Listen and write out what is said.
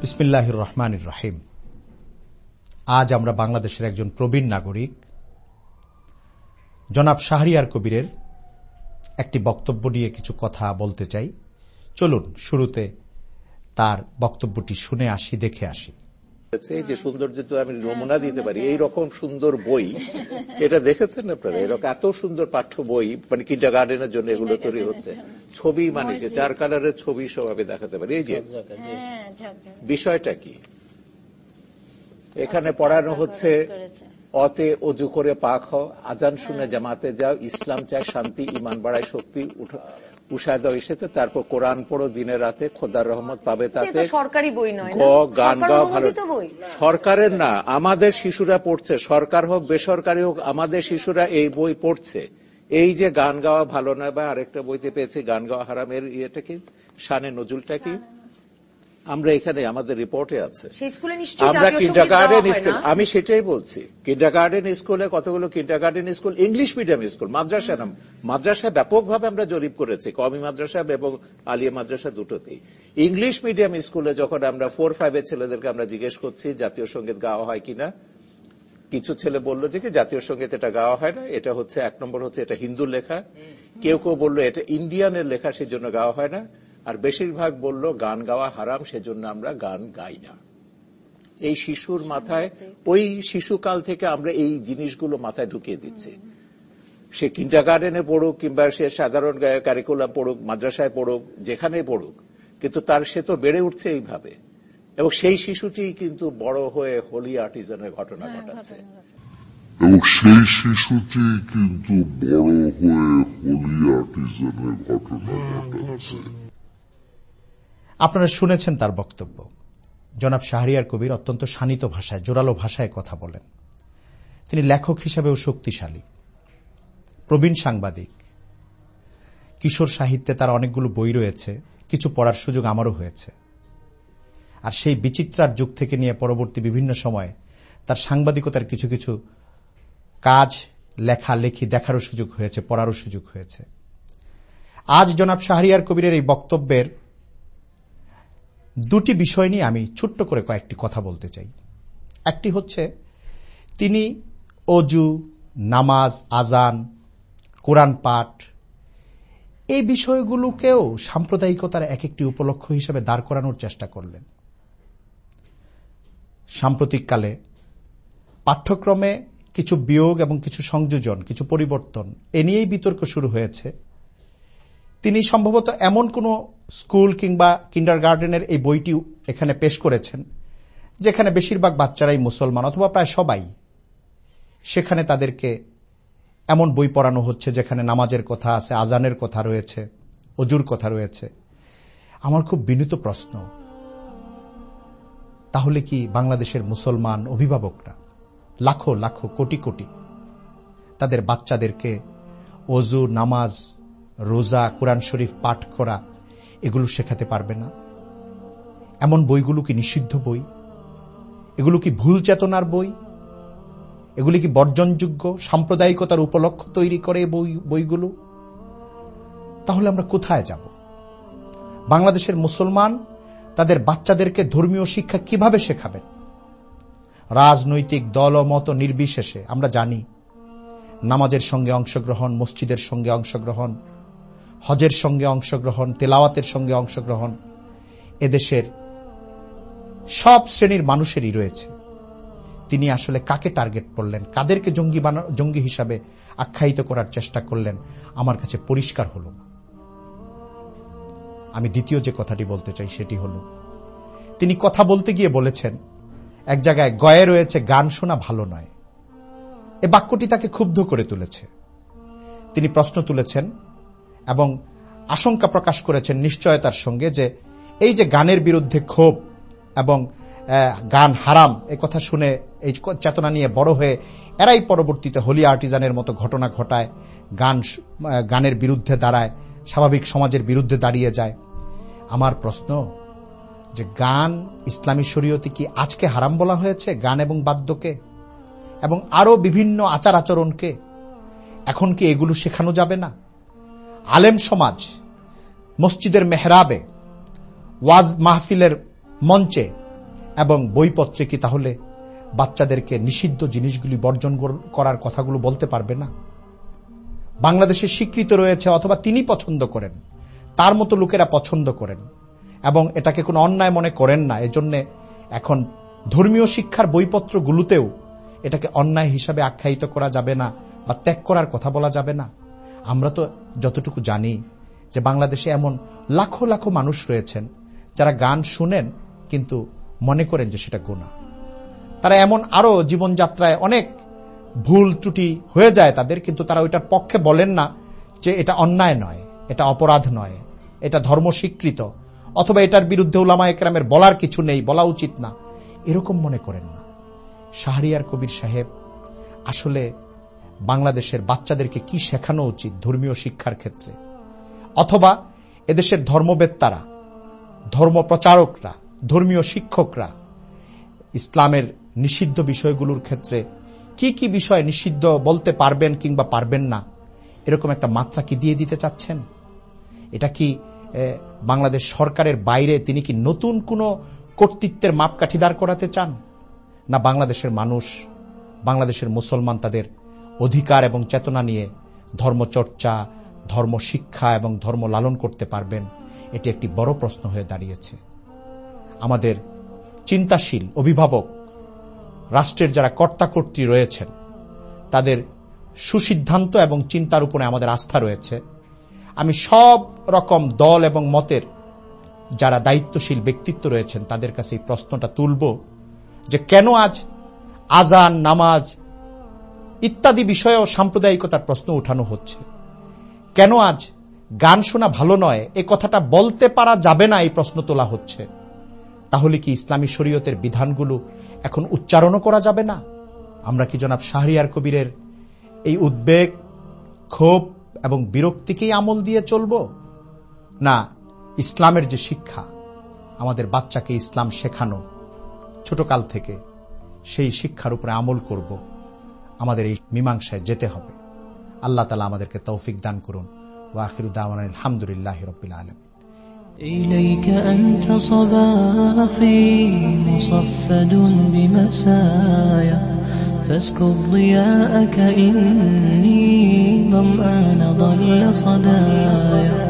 বিসমিল্লাহ রহমান রহিম আজ আমরা বাংলাদেশের একজন প্রবীণ নাগরিক, জনাব শাহরিয়ার কবিরের একটি বক্তব্য নিয়ে কিছু কথা বলতে চাই। চলুন, শুরুতে তার বক্তব্যটি শুনে আসি, দেখে আসি। যে সৌন্দর্য তো আমি নমুনা দিতে পারি এই রকম সুন্দর বই এটা দেখেছেন আপনারা? এরকম এত সুন্দর পাঠ্য বই মানে কিন্ডার গার্ডেনের জন্য এগুলো তৈরি হচ্ছে। ছবি মানে যে চার কালারের ছবি সব আমি দেখাতে পারি। এই যে বিষয়টা কি? এখানে পড়ানো হচ্ছে অতে অজু করে পাক হও আজান শুনে জামাতে যাও ইসলাম চায় শান্তি ইমান বাড়ায় শক্তি দাও এসেতে তারপর কোরআন পড়ো দিনে রাতে খোদার রহমত পাবে তাতে। সরকারি বই নয় গান গাওয়া ভালো সরকারের না আমাদের শিশুরা পড়ছে সরকার হোক বেসরকারি হোক আমাদের শিশুরা এই বই পড়ছে। এই যে গান গাওয়া ভালো নয় বা আরেকটা বইতে পেয়েছি গান গাওয়া হারামের ইয়েটা কি? শানে নজুলটা কি? আমরা এখানে আমাদের রিপোর্টে আছে। আমরা কিন্ডার গার্ডেন স্কুল আমি সেটাই বলছি। কিন্ডার গার্ডেন স্কুলে কতগুলো kindergarten school? English medium school মাদ্রাসা নাম মাদ্রাসা ব্যাপকভাবে আমরা জরিপ করেছি কমি মাদ্রাসা এবং আলিয়া মাদ্রাসা দুটোতেই। ইংলিশ মিডিয়াম স্কুলে যখন আমরা ফোর ফাইভের ছেলেদেরকে আমরা জিজ্ঞেস করছি জাতীয় সংগীত গাওয়া হয় কিনা কিছু ছেলে বলল যে কি জাতীয় সংগীত এটা গাওয়া হয় না এটা হচ্ছে এক নম্বর হচ্ছে এটা হিন্দু লেখা। কেউ কেউ বলল এটা ইন্ডিয়ানের লেখা সেই জন্য গাওয়া হয় না। আর বেশিরভাগ বলল গান গাওয়া হারাম সেজন্য আমরা গান গাই না। এই শিশুর মাথায় ওই শিশুকাল থেকে আমরা এই জিনিসগুলো মাথায় ঢুকিয়ে দিচ্ছি। সে কিন্টার গার্ডেনে পড়ুক কিংবা সে সাধারণ কারিকুলাম পড়ুক মাদ্রাসায় পড়ুক যেখানে পড়ুক কিন্তু তার সে তো বেড়ে উঠছে এইভাবে। এবং সেই শিশুটি কিন্তু বড় হয়ে হোলি আর্টিজানের ঘটনা ঘটাচ্ছে। এবং সেই শিশুটি কিন্তু বড় হয়ে হোলি আর্টিজানের ঘটনা ঘটাচ্ছে। আপনারা শুনেছেন তার বক্তব্য। জনাব শাহরিয়ার কবির অত্যন্ত শানিত ভাষায়, জোরালো ভাষায় কথা বলেন। তিনি লেখক হিসাবেও শক্তিশালী। প্রবীণ সাংবাদিক। কিশোর সাহিত্যে তার অনেকগুলো বই রয়েছে, কিছু পড়ার সুযোগ আমারও হয়েছে। আর সেই বিচিত্রার যুগ থেকে নিয়ে পরবর্তী বিভিন্ন সময়ে তার সাংবাদিকতার কিছু কিছু কাজ, লেখা, লেখি দেখারও সুযোগ হয়েছে, পড়ারও সুযোগ হয়েছে। আজ জনাব শাহরিয়ার কবিরের এই বক্তব্যের দুটি বিষয় নিয়ে আমি ছোট্ট করে কয়েকটি কথা বলতে চাই। একটি হচ্ছে, তিনি অজু, নামাজ, আজান, কোরআন পাঠ, এই বিষয়গুলোকেও সাম্প্রদায়িকতার এক একটি উপলক্ষ হিসেবে দাঁড় করানোর চেষ্টা করলেন। সাম্প্রতিককালে পাঠ্যক্রমে কিছু বিয়োগ এবং কিছু সংযোজন, কিছু পরিবর্তন এ নিয়েই বিতর্ক শুরু হয়েছে। তিনি সম্ভবত এমন কোন স্কুল কিংবা কিন্ডার গার্ডেনের এই বইটি এখানে পেশ করেছেন, যেখানে বেশিরভাগ বাচ্চারাই মুসলমান অথবা প্রায় সবাই। সেখানে তাদেরকে এমন বই পড়ানো হচ্ছে যেখানে নামাজের কথা আছে, আজানের কথা রয়েছে, অজুর কথা রয়েছে। আমার খুব বিনীত প্রশ্ন, তাহলে কি বাংলাদেশের মুসলমান অভিভাবকরা লাখো লাখো কোটি কোটি তাদের বাচ্চাদেরকে অজু, নামাজ রোজা, কোরআন শরীফ পাঠ করা, এগুলো শেখাতে পারবে না। এমন বইগুলো কি নিষিদ্ধ বই? এগুলো কি ভুল চেতনার বই? এগুলি কি বর্জনযোগ্য, সাম্প্রদায়িকতার উপলক্ষ তৈরি করে বই, বইগুলো? তাহলে আমরা কোথায় যাব? বাংলাদেশের মুসলমান তাদের বাচ্চাদেরকে ধর্মীয় শিক্ষা কীভাবে শেখাবেন? রাজনৈতিক দল ও মত নির্বিশেষে আমরা জানি, নামাজের সঙ্গে অংশগ্রহণ, মসজিদের সঙ্গে অংশগ্রহণ হজের সঙ্গে অংশগ্রহণ, তেলাওয়াতের সঙ্গে অংশগ্রহণ এদেশের সব শ্রেণির মানুষেরই রয়েছে। তিনি আসলে কাকে টার্গেট করলেন? কাদেরকে জঙ্গি জঙ্গি হিসাবে আখ্যায়িত করার চেষ্টা করলেন? আমার কাছে পরিষ্কার হল না। আমি দ্বিতীয় যে কথাটি বলতে চাই সেটি হল, তিনি কথা বলতে গিয়ে বলেছেন, এক জায়গায় গয়ে রয়েছে, গান শোনা ভালো নয়। এ বাক্যটি তাকে ক্ষুব্ধ করে তুলেছে। তিনি প্রশ্ন তুলেছেন এবং আশঙ্কা প্রকাশ করেছেন নিশ্চয়তার সঙ্গে যে এই যে গানের বিরুদ্ধে ক্ষোভ এবং গান হারাম, এ কথা শুনে এই চেতনা নিয়ে বড় হয়ে এরাই পরবর্তীতে হোলি আর্টিজানের মতো ঘটনা ঘটায়, গান গানের বিরুদ্ধে দাঁড়ায়, স্বাভাবিক সমাজের বিরুদ্ধে দাঁড়িয়ে যায়। আমার প্রশ্ন, যে গান ইসলামী শরীয়তে কি আজকে হারাম বলা হয়েছে গান এবং বাদ্যকে? এবং আরও বিভিন্ন আচার আচরণকে? এখন কি এগুলো শেখানো যাবে না? আলেম সমাজ, মসজিদের মেহরাবে, ওয়াজ মাহফিলের মঞ্চে এবং বইপত্রে কি তাহলে বাচ্চাদেরকে নিষিদ্ধ জিনিসগুলি বর্জন করার কথাগুলো বলতে পারবে না? বাংলাদেশে স্বীকৃত রয়েছে অথবা তিনি পছন্দ করেন, তার মতো লোকেরা পছন্দ করেন এবং এটাকে কোনো অন্যায় মনে করেন না। এজন্য এখন ধর্মীয় শিক্ষার বইপত্রগুলোতেও এটাকে অন্যায় হিসাবে আখ্যায়িত করা যাবে না বা ত্যাগ করার কথা বলা যাবে না। আমরা তো যতটুকু জানি যে বাংলাদেশে এমন লাখো লাখো মানুষ রয়েছেন যারা গান শুনেন কিন্তু মনে করেন যে সেটা গোনা তারা এমন আরও জীবনযাত্রায় অনেক ভুল ত্রুটি হয়ে যায় তাদের, কিন্তু তারা ওইটার পক্ষে বলেন না যে এটা অন্যায় নয়, এটা অপরাধ নয়, এটা ধর্ম স্বীকৃত অথবা এটার বিরুদ্ধে উলামা একরামের বলার কিছু নেই, বলা উচিত না। এরকম মনে করেন না। শাহরিয়ার কবির সাহেব আসলে বাংলাদেশের বাচ্চাদেরকে কি শেখানো উচিত ধর্মীয় শিক্ষার ক্ষেত্রে? অথবা এদেশের ধর্মবেত্তারা ধর্ম প্রচারকরা ধর্মীয় শিক্ষকরা ইসলামের নিষিদ্ধ বিষয়গুলোর ক্ষেত্রে কি কি বিষয় নিষিদ্ধ বলতে পারবেন কিংবা পারবেন না, এরকম একটা মাত্রা কি দিয়ে দিতে চাচ্ছেন? এটা কি বাংলাদেশ সরকারের বাইরে তিনি কি নতুন কোনো কর্তৃত্বের মাপকাঠি দাঁড় করাতে চান? না বাংলাদেশের মানুষ, বাংলাদেশের মুসলমান তাদের অধিকার এবং চেতনা নিয়ে ধর্মচর্চা ধর্ম শিক্ষা এবং ধর্ম লালন করতে পারবেন, এটি একটি বড় প্রশ্ন হয়ে দাঁড়িয়েছে। আমাদের চিন্তাশীল অভিভাবক, রাষ্ট্রের যারা কর্তাকর্ত্রী রয়েছেন, তাদের সুসিদ্ধান্ত এবং চিন্তার উপরে আমাদের আস্থা রয়েছে। আমি সব রকম দল এবং মতের যারা দায়িত্বশীল ব্যক্তিত্ব রয়েছেন, তাদের কাছে এই প্রশ্নটা তুলব যে কেন আজ আজান, নামাজ ইত্যাদি বিষয়েও সাম্প্রদায়িকতার প্রশ্ন উঠানো হচ্ছে। কেন আজ গান শোনা ভালো নয়, এ কথাটা বলতে পারা যাবে না এই প্রশ্ন তোলা হচ্ছে। তাহলে কি ইসলামী শরীয়তের বিধানগুলো এখন উচ্চারণও করা যাবে না? আমরা কি জনাব শাহরিয়ার কবিরের এই উদ্বেগ, ক্ষোভ এবং বিরক্তিকেই আমল দিয়ে চলব? না, ইসলামের যে শিক্ষা, আমাদের বাচ্চাকে ইসলাম শেখানো, ছোটকাল থেকে সেই শিক্ষার উপরে আমল করব। আমাদের এই মীমাংসায় যেতে হবে আল্লাহ তালা আমাদেরকে তৌফিক দান করুন ওয়াখিরুদ্দামান আলহামদুলিল্লাহ রবিল আলম إليك أنت صباحي مصفد بمسايا فاسكب ضياءك إني ظمآن ضل صدايا